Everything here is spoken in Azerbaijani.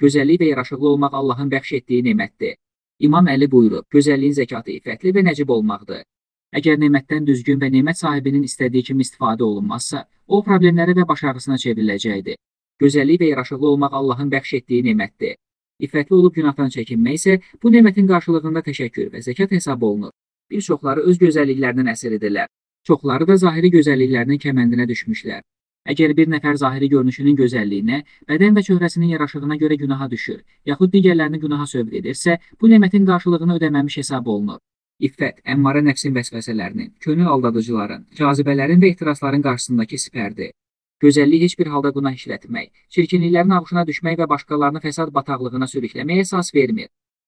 Gözəllik və yaraşıqlı olmaq Allahın bəxş etdiyi nemətdir. İmam Əli buyurub, gözəlliyin zəkatı iffətli və nəcib olmaqdır. Əgər nemətdən düzgün və nemət sahibinin istədiyi kimi istifadə olunmazsa, o problemlərə və baş ağrısına çevriləcəkdir. Gözəllik və yaraşıqlı olmaq Allahın bəxş etdiyi nemətdir. İffətli olub günahdan çəkinmək isə bu nemətin qarşılığında təşəkkür və zəkat hesab olunur. Bir çoxları öz gözəlliklərinin əsiridirlər. Çoxları da zahiri gözəlliklərinin kəməndinə düşmüşlər. Əgər bir nəfər zahiri görünüşünün gözəlliyinə, bədən və çöhrəsinin yaraşığına görə günaha düşür, yaxud digərlərini günaha sövq edirsə, bu nemətin qarşılığını ödəməmiş hesab olunur. İffət, əmmara nəfsin vəsvəsələrinin, könül aldadıcıların, cazibələrin və ehtirasların qarşısındakı sipərdir. Gözəllik heç bir halda günah işlətmək, çirkinliklərin ağışına düşmək və başqalarını fəsad bataqlığına sürükləməyə əsas vermir.